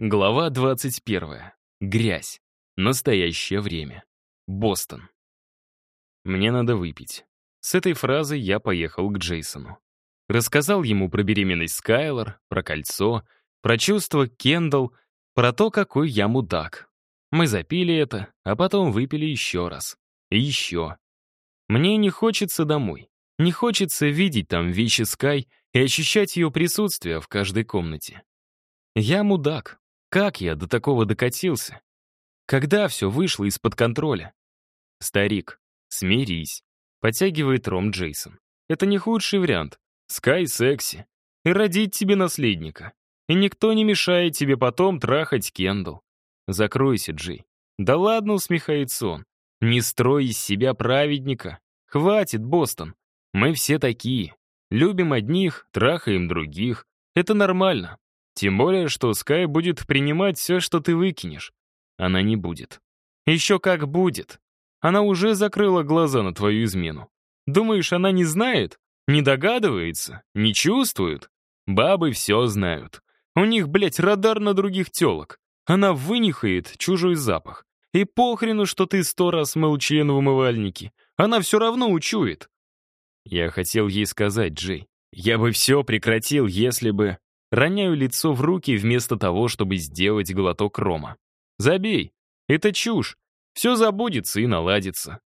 Глава 21. Грязь. Настоящее время. Бостон. «Мне надо выпить». С этой фразы я поехал к Джейсону. Рассказал ему про беременность Скайлор, про кольцо, про чувство Кендалл, про то, какой я мудак. Мы запили это, а потом выпили еще раз. И еще. Мне не хочется домой. Не хочется видеть там вещи Скай и ощущать ее присутствие в каждой комнате. Я мудак, как я до такого докатился? Когда все вышло из-под контроля? Старик, смирись. Подтягивает Ром Джейсон. Это не худший вариант. Скай секси. И родить тебе наследника. И никто не мешает тебе потом трахать Кенду. Закройся, Джей. Да ладно, усмехается он. Не строй из себя праведника. Хватит, Бостон. Мы все такие. Любим одних, трахаем других. Это нормально. Тем более, что Скай будет принимать все, что ты выкинешь. Она не будет. Еще как будет. Она уже закрыла глаза на твою измену. Думаешь, она не знает? Не догадывается? Не чувствует? Бабы все знают. У них, блядь, радар на других телок. Она вынихает чужой запах. И похрену, что ты сто раз мыл член в умывальнике. Она все равно учует. Я хотел ей сказать, Джей. Я бы все прекратил, если бы роняю лицо в руки вместо того, чтобы сделать глоток рома. «Забей! Это чушь! Все забудется и наладится!»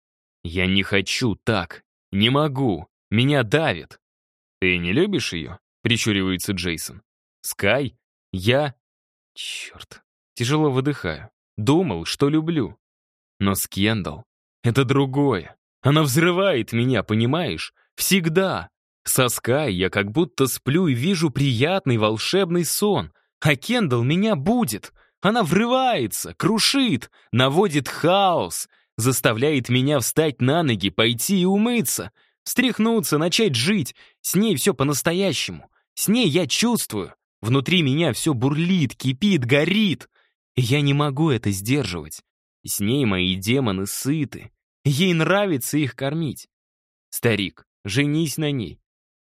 «Я не хочу так! Не могу! Меня давит!» «Ты не любишь ее?» — причуривается Джейсон. «Скай? Я?» «Черт!» Тяжело выдыхаю. Думал, что люблю. Но Скендал — это другое. Она взрывает меня, понимаешь? Всегда. Соска, я как будто сплю и вижу приятный волшебный сон. А Кендалл меня будет. Она врывается, крушит, наводит хаос, заставляет меня встать на ноги, пойти и умыться, встряхнуться, начать жить. С ней все по-настоящему. С ней я чувствую. Внутри меня все бурлит, кипит, горит. Я не могу это сдерживать. С ней мои демоны сыты. Ей нравится их кормить. Старик, женись на ней.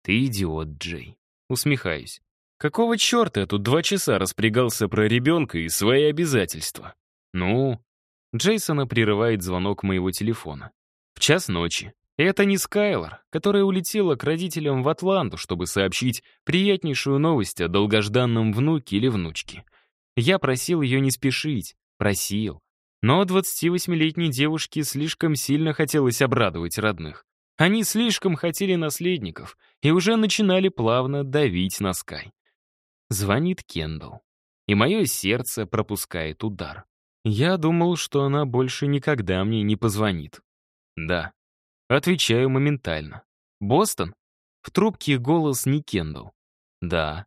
«Ты идиот, Джей». Усмехаюсь. «Какого черта я тут два часа распрягался про ребенка и свои обязательства?» «Ну?» Джейсона прерывает звонок моего телефона. В час ночи. Это не Скайлор, которая улетела к родителям в Атланту, чтобы сообщить приятнейшую новость о долгожданном внуке или внучке. Я просил ее не спешить. Просил. Но 28-летней девушке слишком сильно хотелось обрадовать родных. Они слишком хотели наследников и уже начинали плавно давить на Скай. Звонит Кендалл. И мое сердце пропускает удар. Я думал, что она больше никогда мне не позвонит. Да. Отвечаю моментально. Бостон? В трубке голос не Кендалл. Да.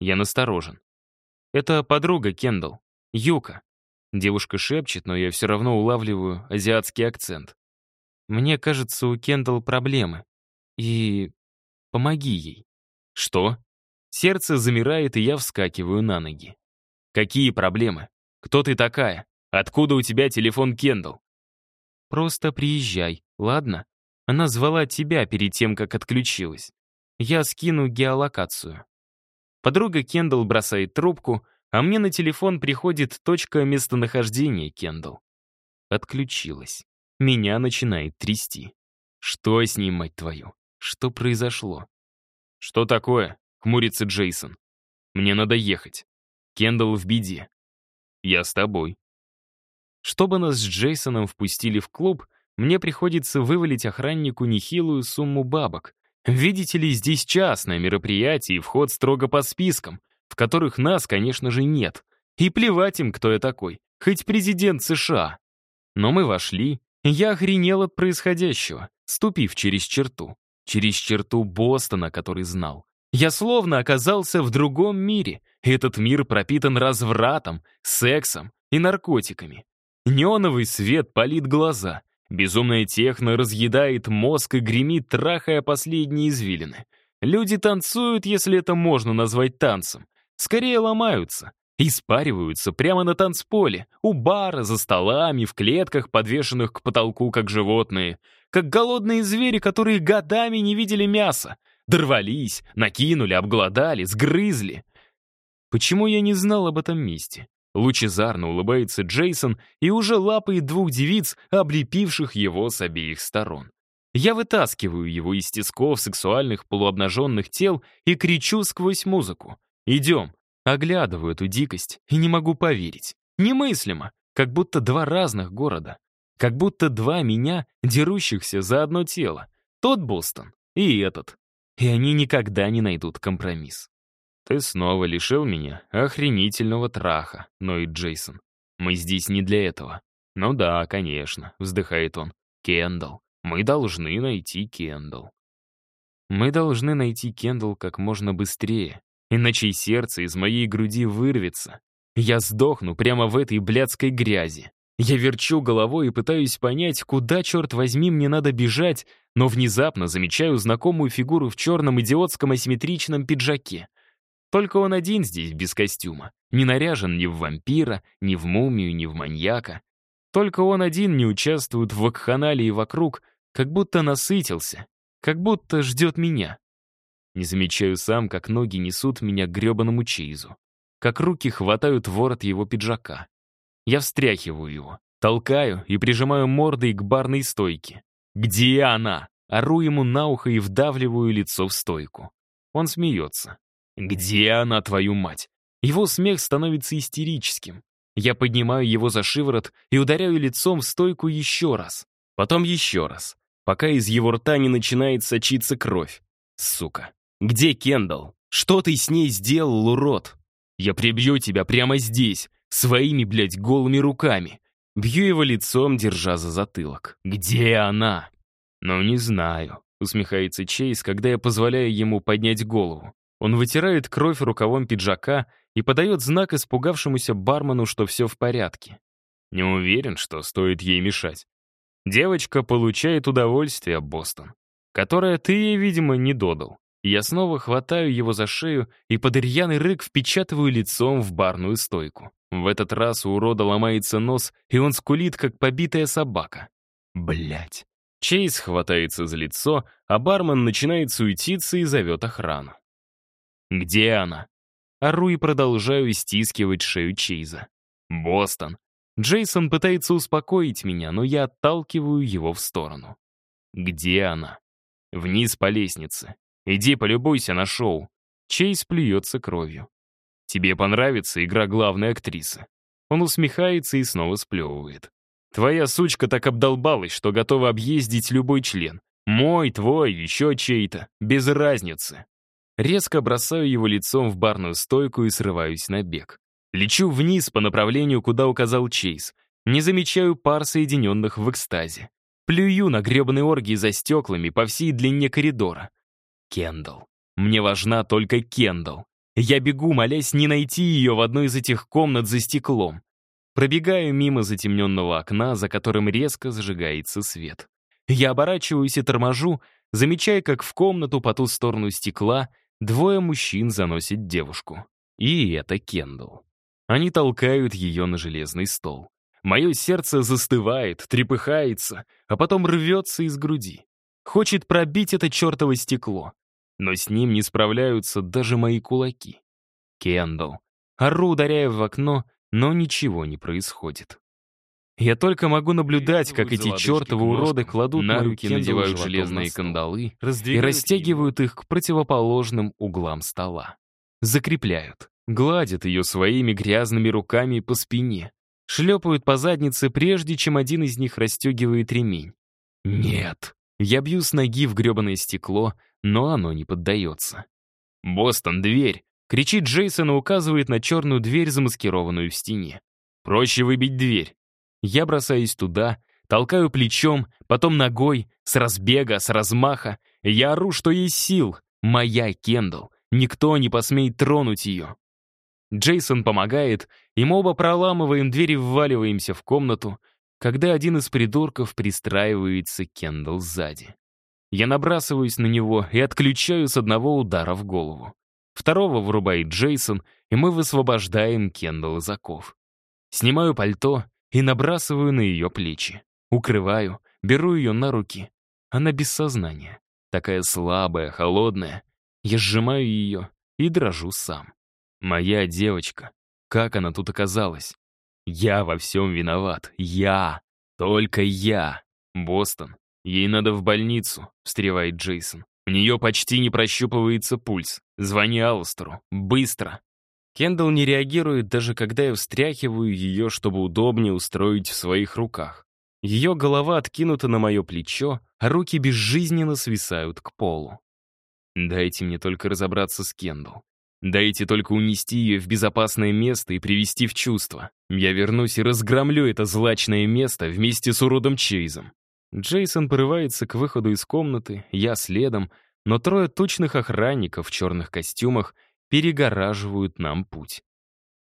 Я насторожен. Это подруга Кендалл. Юка. Девушка шепчет, но я все равно улавливаю азиатский акцент. Мне кажется, у Кендалл проблемы. И... помоги ей. Что? Сердце замирает, и я вскакиваю на ноги. Какие проблемы? Кто ты такая? Откуда у тебя телефон Кендалл? Просто приезжай, ладно? Она звала тебя перед тем, как отключилась. Я скину геолокацию. Подруга Кендалл бросает трубку, а мне на телефон приходит точка местонахождения Кендалл. Отключилась. Меня начинает трясти. «Что с ним, мать твою? Что произошло?» «Что такое?» — хмурится Джейсон. «Мне надо ехать. Кендалл в беде. Я с тобой». Чтобы нас с Джейсоном впустили в клуб, мне приходится вывалить охраннику нехилую сумму бабок. Видите ли, здесь частное мероприятие и вход строго по спискам, в которых нас, конечно же, нет. И плевать им, кто я такой, хоть президент США. Но мы вошли, я охренела от происходящего, ступив через черту. Через черту Бостона, который знал. Я словно оказался в другом мире. Этот мир пропитан развратом, сексом и наркотиками. Неоновый свет палит глаза. Безумная техно разъедает мозг и гремит, трахая последние извилины. Люди танцуют, если это можно назвать танцем. Скорее ломаются и спариваются прямо на танцполе, у бара, за столами, в клетках, подвешенных к потолку, как животные, как голодные звери, которые годами не видели мяса, дорвались, накинули, обглодали, сгрызли. Почему я не знал об этом месте? Лучезарно улыбается Джейсон и уже лапает двух девиц, облепивших его с обеих сторон. Я вытаскиваю его из тисков сексуальных полуобнаженных тел и кричу сквозь музыку. «Идем, Оглядываю эту дикость и не могу поверить. Немыслимо, как будто два разных города. Как будто два меня, дерущихся за одно тело. Тот Бостон и этот. И они никогда не найдут компромисс. «Ты снова лишил меня охренительного траха», — но и Джейсон. «Мы здесь не для этого». «Ну да, конечно», — вздыхает он. «Кендалл. Мы должны найти Кендалл». «Мы должны найти Кендалл как можно быстрее», иначе и сердце из моей груди вырвется. Я сдохну прямо в этой блядской грязи. Я верчу головой и пытаюсь понять, куда, черт возьми, мне надо бежать, но внезапно замечаю знакомую фигуру в черном идиотском асимметричном пиджаке. Только он один здесь, без костюма. Не наряжен ни в вампира, ни в мумию, ни в маньяка. Только он один не участвует в вакханалии вокруг, как будто насытился, как будто ждет меня. Не замечаю сам, как ноги несут меня к грёбаному Чейзу. Как руки хватают ворот его пиджака. Я встряхиваю его, толкаю и прижимаю мордой к барной стойке. «Где она?» Ору ему на ухо и вдавливаю лицо в стойку. Он смеется. «Где она, твою мать?» Его смех становится истерическим. Я поднимаю его за шиворот и ударяю лицом в стойку еще раз. Потом еще раз, пока из его рта не начинает сочиться кровь. Сука. Где Кендалл? Что ты с ней сделал, урод? Я прибью тебя прямо здесь, своими, блядь, голыми руками. Бью его лицом, держа за затылок. Где она? Ну, не знаю, усмехается Чейз, когда я позволяю ему поднять голову. Он вытирает кровь рукавом пиджака и подает знак испугавшемуся бармену, что все в порядке. Не уверен, что стоит ей мешать. Девочка получает удовольствие, Бостон, которое ты ей, видимо, не додал. Я снова хватаю его за шею и под рьяный рык впечатываю лицом в барную стойку. В этот раз у урода ломается нос, и он скулит, как побитая собака. Блять. Чейз хватается за лицо, а бармен начинает суетиться и зовет охрану. «Где она?» Ору и продолжаю стискивать шею Чейза. «Бостон». Джейсон пытается успокоить меня, но я отталкиваю его в сторону. «Где она?» «Вниз по лестнице. Иди полюбуйся на шоу. Чейз плюется кровью. Тебе понравится игра главной актрисы. Он усмехается и снова сплевывает. Твоя сучка так обдолбалась, что готова объездить любой член. Мой, твой, еще чей-то. Без разницы. Резко бросаю его лицом в барную стойку и срываюсь на бег. Лечу вниз по направлению, куда указал Чейз. Не замечаю пар соединенных в экстазе. Плюю на гребные оргии за стеклами по всей длине коридора. Кендалл. Мне важна только Кендалл. Я бегу, молясь не найти ее в одной из этих комнат за стеклом. Пробегаю мимо затемненного окна, за которым резко зажигается свет. Я оборачиваюсь и торможу, замечая, как в комнату по ту сторону стекла двое мужчин заносят девушку. И это Кендалл. Они толкают ее на железный стол. Мое сердце застывает, трепыхается, а потом рвется из груди. Хочет пробить это чертово стекло но с ним не справляются даже мои кулаки. Кендалл. Ору, ударяя в окно, но ничего не происходит. Я только могу наблюдать, как эти чертовы уроды кладут на руки, надевают железные кандалы и растягивают их к противоположным углам стола. Закрепляют. Гладят ее своими грязными руками по спине. Шлепают по заднице, прежде чем один из них расстегивает ремень. Нет. Я бью с ноги в гребаное стекло — но оно не поддается. «Бостон, дверь!» — кричит Джейсон и указывает на черную дверь, замаскированную в стене. «Проще выбить дверь». Я бросаюсь туда, толкаю плечом, потом ногой, с разбега, с размаха. Я ору, что есть сил. Моя Кендалл. Никто не посмеет тронуть ее. Джейсон помогает, и мы оба проламываем дверь и вваливаемся в комнату, когда один из придурков пристраивается Кендалл сзади. Я набрасываюсь на него и отключаю с одного удара в голову. Второго врубает Джейсон, и мы высвобождаем Кендалл из оков. Снимаю пальто и набрасываю на ее плечи. Укрываю, беру ее на руки. Она без сознания. Такая слабая, холодная. Я сжимаю ее и дрожу сам. Моя девочка. Как она тут оказалась? Я во всем виноват. Я. Только я. Бостон. «Ей надо в больницу», — встревает Джейсон. «У нее почти не прощупывается пульс. Звони Алластеру. Быстро!» Кендалл не реагирует, даже когда я встряхиваю ее, чтобы удобнее устроить в своих руках. Ее голова откинута на мое плечо, а руки безжизненно свисают к полу. «Дайте мне только разобраться с Кендалл. Дайте только унести ее в безопасное место и привести в чувство. Я вернусь и разгромлю это злачное место вместе с уродом Чейзом. Джейсон порывается к выходу из комнаты, я следом, но трое точных охранников в черных костюмах перегораживают нам путь.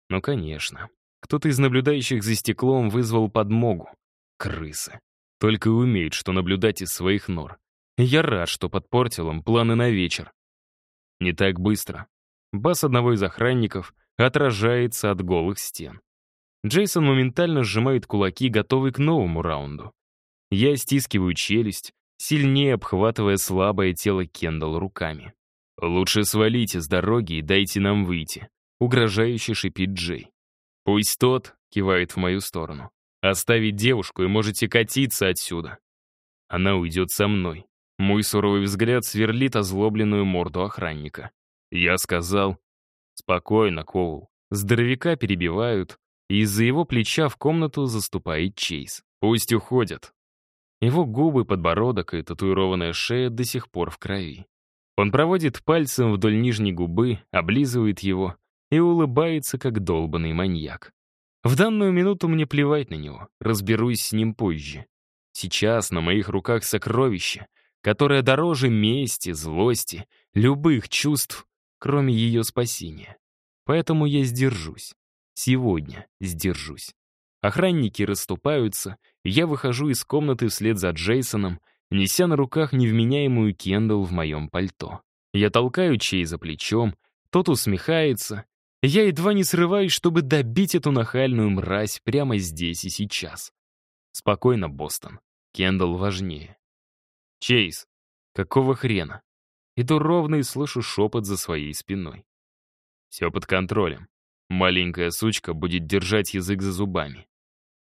Ну, конечно. Кто-то из наблюдающих за стеклом вызвал подмогу. Крысы. Только и умеют, что наблюдать из своих нор. Я рад, что подпортил им планы на вечер. Не так быстро. Бас одного из охранников отражается от голых стен. Джейсон моментально сжимает кулаки, готовый к новому раунду. Я стискиваю челюсть, сильнее обхватывая слабое тело Кендалл руками. «Лучше свалите с дороги и дайте нам выйти», — угрожающе шипит Джей. «Пусть тот», — кивает в мою сторону, — «оставить девушку и можете катиться отсюда». Она уйдет со мной. Мой суровый взгляд сверлит озлобленную морду охранника. Я сказал, «Спокойно, Коул». Здоровяка перебивают, и из-за его плеча в комнату заступает Чейз. «Пусть уходят, его губы, подбородок и татуированная шея до сих пор в крови. Он проводит пальцем вдоль нижней губы, облизывает его и улыбается, как долбанный маньяк. В данную минуту мне плевать на него, разберусь с ним позже. Сейчас на моих руках сокровище, которое дороже мести, злости, любых чувств, кроме ее спасения. Поэтому я сдержусь. Сегодня сдержусь. Охранники расступаются, я выхожу из комнаты вслед за Джейсоном, неся на руках невменяемую Кендалл в моем пальто. Я толкаю Чей за плечом, тот усмехается. Я едва не срываюсь, чтобы добить эту нахальную мразь прямо здесь и сейчас. Спокойно, Бостон. Кендалл важнее. Чейз, какого хрена? Иду ровно и слышу шепот за своей спиной. Все под контролем. Маленькая сучка будет держать язык за зубами.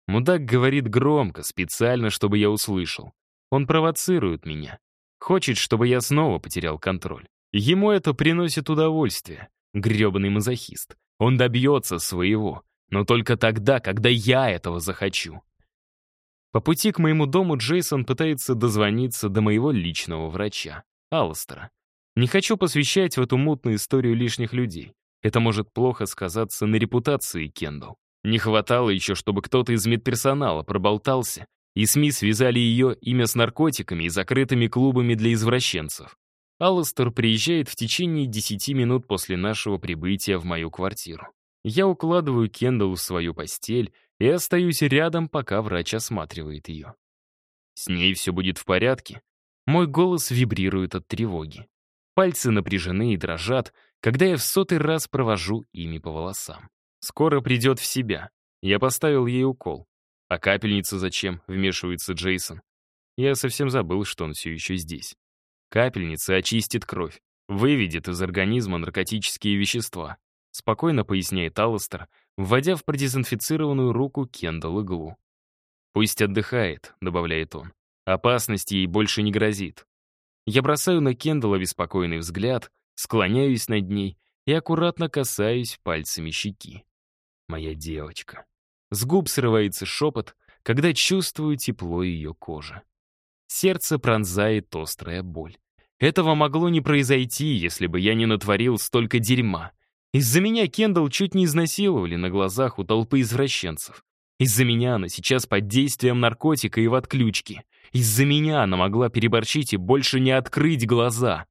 Мудак говорит громко, специально, чтобы я услышал. Он провоцирует меня. Хочет, чтобы я снова потерял контроль. Ему это приносит удовольствие. Грёбаный мазохист. Он добьется своего. Но только тогда, когда я этого захочу. По пути к моему дому Джейсон пытается дозвониться до моего личного врача, Алластера. Не хочу посвящать в эту мутную историю лишних людей. Это может плохо сказаться на репутации Кендалл. Не хватало еще, чтобы кто-то из медперсонала проболтался, и СМИ связали ее имя с наркотиками и закрытыми клубами для извращенцев. Алластер приезжает в течение 10 минут после нашего прибытия в мою квартиру. Я укладываю Кендалл в свою постель и остаюсь рядом, пока врач осматривает ее. С ней все будет в порядке. Мой голос вибрирует от тревоги. Пальцы напряжены и дрожат, когда я в сотый раз провожу ими по волосам. Скоро придет в себя. Я поставил ей укол. А капельница зачем? Вмешивается Джейсон. Я совсем забыл, что он все еще здесь. Капельница очистит кровь, выведет из организма наркотические вещества, спокойно поясняет Алластер, вводя в продезинфицированную руку Кендалл иглу. «Пусть отдыхает», — добавляет он. «Опасности ей больше не грозит». Я бросаю на Кендалла беспокойный взгляд — Склоняюсь над ней и аккуратно касаюсь пальцами щеки. Моя девочка. С губ срывается шепот, когда чувствую тепло ее кожи. Сердце пронзает острая боль. Этого могло не произойти, если бы я не натворил столько дерьма. Из-за меня Кендалл чуть не изнасиловали на глазах у толпы извращенцев. Из-за меня она сейчас под действием наркотика и в отключке. Из-за меня она могла переборчить и больше не открыть глаза.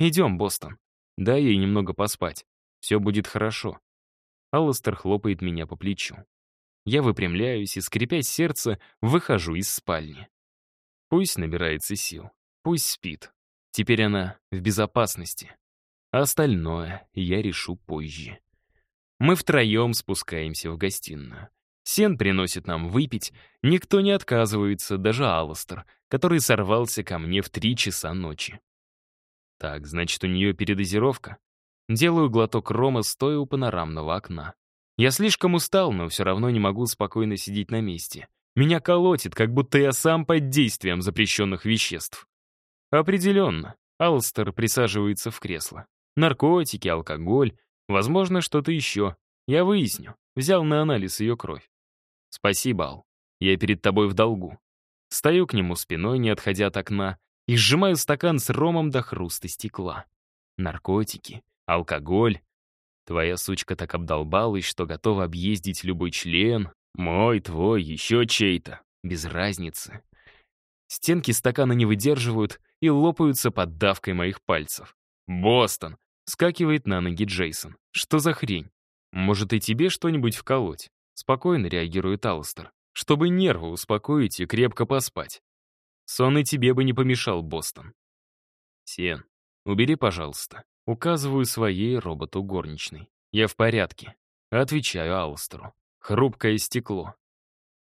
«Идем, Бостон. Дай ей немного поспать. Все будет хорошо». Алластер хлопает меня по плечу. Я выпрямляюсь и, скрипя сердце, выхожу из спальни. Пусть набирается сил. Пусть спит. Теперь она в безопасности. Остальное я решу позже. Мы втроем спускаемся в гостиную. Сен приносит нам выпить, никто не отказывается, даже Алластер, который сорвался ко мне в три часа ночи. Так, значит, у нее передозировка. Делаю глоток рома, стоя у панорамного окна. Я слишком устал, но все равно не могу спокойно сидеть на месте. Меня колотит, как будто я сам под действием запрещенных веществ. Определенно. Алстер присаживается в кресло. Наркотики, алкоголь, возможно, что-то еще. Я выясню. Взял на анализ ее кровь. Спасибо, Ал. Я перед тобой в долгу. Стою к нему спиной, не отходя от окна, и сжимаю стакан с ромом до хруста стекла. Наркотики, алкоголь. Твоя сучка так обдолбалась, что готова объездить любой член. Мой, твой, еще чей-то. Без разницы. Стенки стакана не выдерживают и лопаются под давкой моих пальцев. «Бостон!» — скакивает на ноги Джейсон. «Что за хрень? Может, и тебе что-нибудь вколоть?» Спокойно реагирует Алластер. «Чтобы нервы успокоить и крепко поспать. Сон и тебе бы не помешал, Бостон. Сиэн, убери, пожалуйста. Указываю своей роботу горничной. Я в порядке. Отвечаю Алластеру. Хрупкое стекло.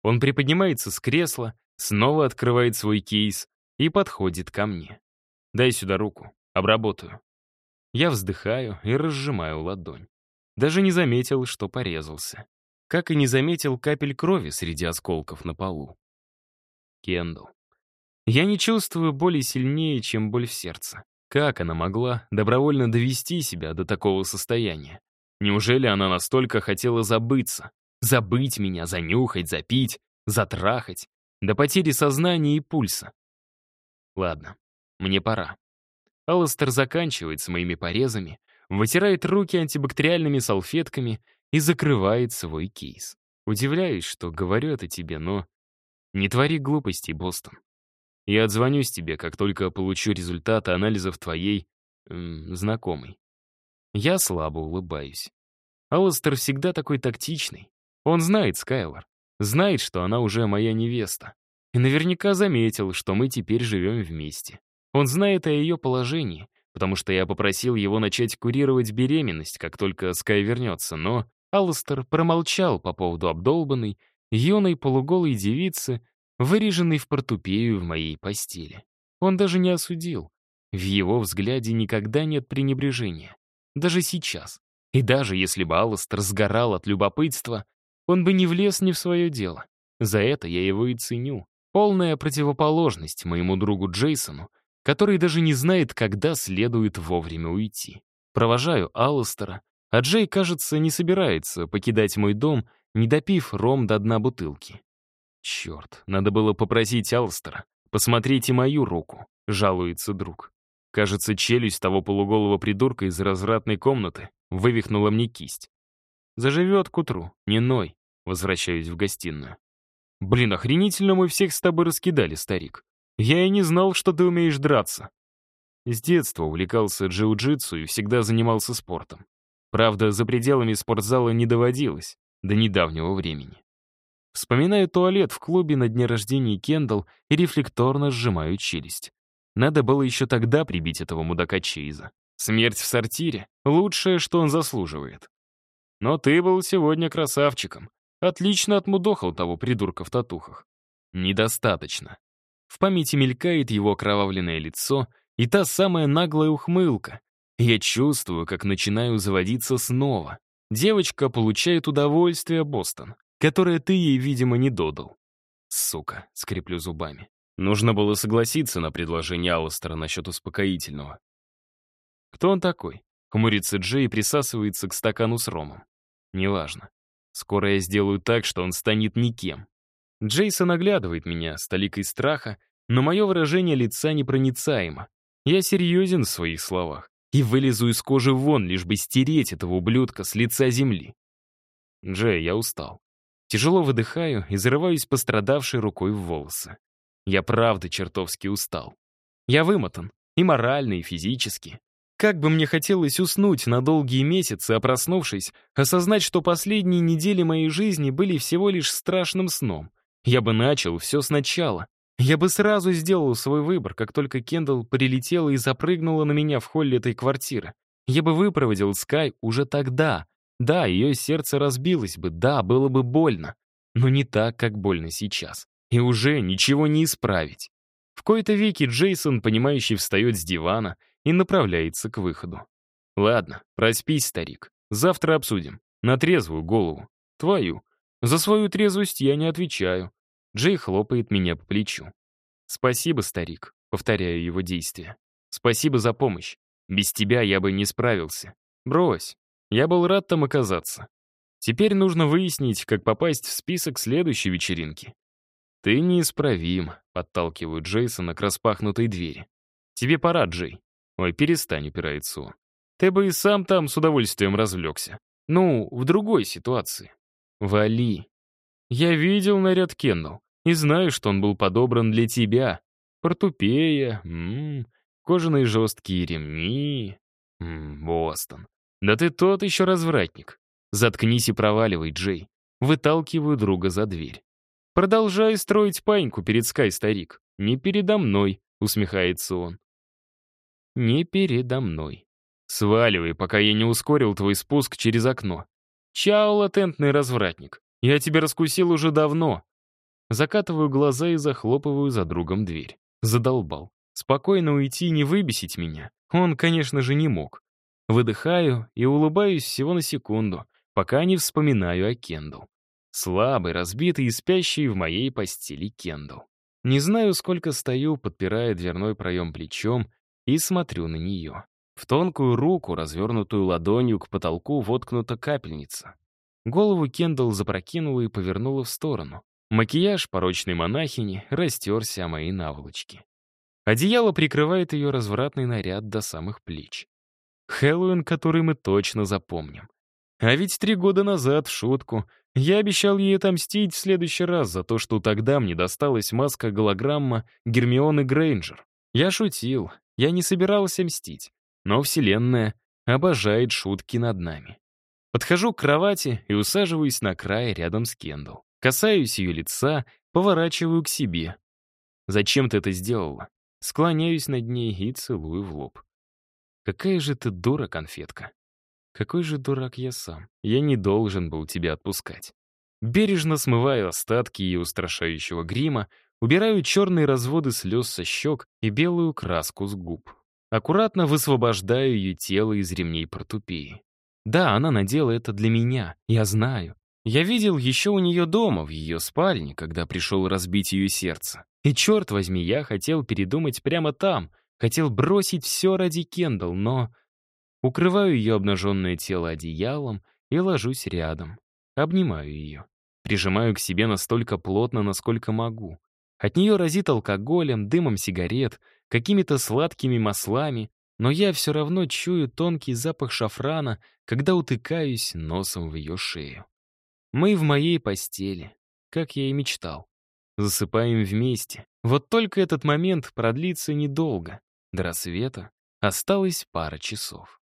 Он приподнимается с кресла, снова открывает свой кейс и подходит ко мне. Дай сюда руку, обработаю. Я вздыхаю и разжимаю ладонь. Даже не заметил, что порезался. Как и не заметил капель крови среди осколков на полу. Кендалл. Я не чувствую боли сильнее, чем боль в сердце. Как она могла добровольно довести себя до такого состояния? Неужели она настолько хотела забыться? Забыть меня, занюхать, запить, затрахать? До потери сознания и пульса. Ладно, мне пора. Алластер заканчивает с моими порезами, вытирает руки антибактериальными салфетками и закрывает свой кейс. Удивляюсь, что говорю это тебе, но... Не твори глупостей, Бостон. Я отзвонюсь тебе, как только получу результаты анализов твоей... Эм, знакомой. Я слабо улыбаюсь. Алластер всегда такой тактичный. Он знает Скайлор. Знает, что она уже моя невеста. И наверняка заметил, что мы теперь живем вместе. Он знает о ее положении, потому что я попросил его начать курировать беременность, как только Скай вернется, но Алластер промолчал по поводу обдолбанной, юной полуголой девицы, выреженный в портупею в моей постели. Он даже не осудил. В его взгляде никогда нет пренебрежения. Даже сейчас. И даже если бы Алластер сгорал от любопытства, он бы не влез не в свое дело. За это я его и ценю. Полная противоположность моему другу Джейсону, который даже не знает, когда следует вовремя уйти. Провожаю Алластера, а Джей, кажется, не собирается покидать мой дом, не допив ром до дна бутылки. «Черт, надо было попросить Алстера. Посмотрите мою руку», — жалуется друг. Кажется, челюсть того полуголого придурка из развратной комнаты вывихнула мне кисть. «Заживет к утру, не ной», — возвращаюсь в гостиную. «Блин, охренительно мы всех с тобой раскидали, старик. Я и не знал, что ты умеешь драться». С детства увлекался джиу-джитсу и всегда занимался спортом. Правда, за пределами спортзала не доводилось до недавнего времени. Вспоминаю туалет в клубе на дне рождения Кендалл и рефлекторно сжимаю челюсть. Надо было еще тогда прибить этого мудака Чейза. Смерть в сортире — лучшее, что он заслуживает. Но ты был сегодня красавчиком. Отлично отмудохал того придурка в татухах. Недостаточно. В памяти мелькает его окровавленное лицо и та самая наглая ухмылка. Я чувствую, как начинаю заводиться снова. Девочка получает удовольствие, Бостон которое ты ей, видимо, не додал. Сука, скреплю зубами. Нужно было согласиться на предложение Алластера насчет успокоительного. Кто он такой? Хмурится Джей и присасывается к стакану с ромом. Неважно. Скоро я сделаю так, что он станет никем. Джейсон оглядывает меня с толикой страха, но мое выражение лица непроницаемо. Я серьезен в своих словах и вылезу из кожи вон, лишь бы стереть этого ублюдка с лица земли. Джей, я устал. Тяжело выдыхаю и зарываюсь пострадавшей рукой в волосы. Я правда чертовски устал. Я вымотан, и морально, и физически. Как бы мне хотелось уснуть на долгие месяцы, а проснувшись, осознать, что последние недели моей жизни были всего лишь страшным сном. Я бы начал все сначала. Я бы сразу сделал свой выбор, как только Кендалл прилетела и запрыгнула на меня в холле этой квартиры. Я бы выпроводил Скай уже тогда, да, ее сердце разбилось бы, да, было бы больно, но не так, как больно сейчас. И уже ничего не исправить. В кои-то веки Джейсон, понимающий, встает с дивана и направляется к выходу. «Ладно, проспись, старик. Завтра обсудим. На трезвую голову. Твою. За свою трезвость я не отвечаю». Джей хлопает меня по плечу. «Спасибо, старик», — повторяю его действия. «Спасибо за помощь. Без тебя я бы не справился. Брось, я был рад там оказаться. Теперь нужно выяснить, как попасть в список следующей вечеринки. «Ты неисправим», — подталкиваю Джейсона к распахнутой двери. «Тебе пора, Джей». «Ой, перестань», — упирается он. «Ты бы и сам там с удовольствием развлекся. Ну, в другой ситуации». «Вали». «Я видел наряд Кеннел и знаю, что он был подобран для тебя. Портупея, м -м, кожаные жесткие ремни, м -м, Бостон. «Да ты тот еще развратник. Заткнись и проваливай, Джей». Выталкиваю друга за дверь. «Продолжай строить паньку перед Скай, старик. Не передо мной», — усмехается он. «Не передо мной. Сваливай, пока я не ускорил твой спуск через окно. Чао, латентный развратник. Я тебя раскусил уже давно». Закатываю глаза и захлопываю за другом дверь. Задолбал. Спокойно уйти, и не выбесить меня. Он, конечно же, не мог. Выдыхаю и улыбаюсь всего на секунду, пока не вспоминаю о Кендал. Слабый, разбитый и спящий в моей постели Кендал. Не знаю, сколько стою, подпирая дверной проем плечом, и смотрю на нее. В тонкую руку, развернутую ладонью к потолку, воткнута капельница. Голову Кендал запрокинула и повернула в сторону. Макияж порочной монахини растерся о моей наволочке. Одеяло прикрывает ее развратный наряд до самых плеч. Хэллоуин, который мы точно запомним. А ведь три года назад, в шутку, я обещал ей отомстить в следующий раз за то, что тогда мне досталась маска-голограмма Гермионы Грейнджер. Я шутил, я не собирался мстить, но Вселенная обожает шутки над нами. Подхожу к кровати и усаживаюсь на край рядом с Кендалл. Касаюсь ее лица, поворачиваю к себе. «Зачем ты это сделала?» Склоняюсь над ней и целую в лоб. Какая же ты дура, конфетка. Какой же дурак я сам. Я не должен был тебя отпускать. Бережно смываю остатки ее устрашающего грима, убираю черные разводы слез со щек и белую краску с губ. Аккуратно высвобождаю ее тело из ремней портупеи. Да, она надела это для меня, я знаю. Я видел еще у нее дома, в ее спальне, когда пришел разбить ее сердце. И черт возьми, я хотел передумать прямо там — Хотел бросить все ради Кендалл, но... Укрываю ее обнаженное тело одеялом и ложусь рядом. Обнимаю ее. Прижимаю к себе настолько плотно, насколько могу. От нее разит алкоголем, дымом сигарет, какими-то сладкими маслами, но я все равно чую тонкий запах шафрана, когда утыкаюсь носом в ее шею. Мы в моей постели, как я и мечтал. Засыпаем вместе. Вот только этот момент продлится недолго. До рассвета осталось пара часов.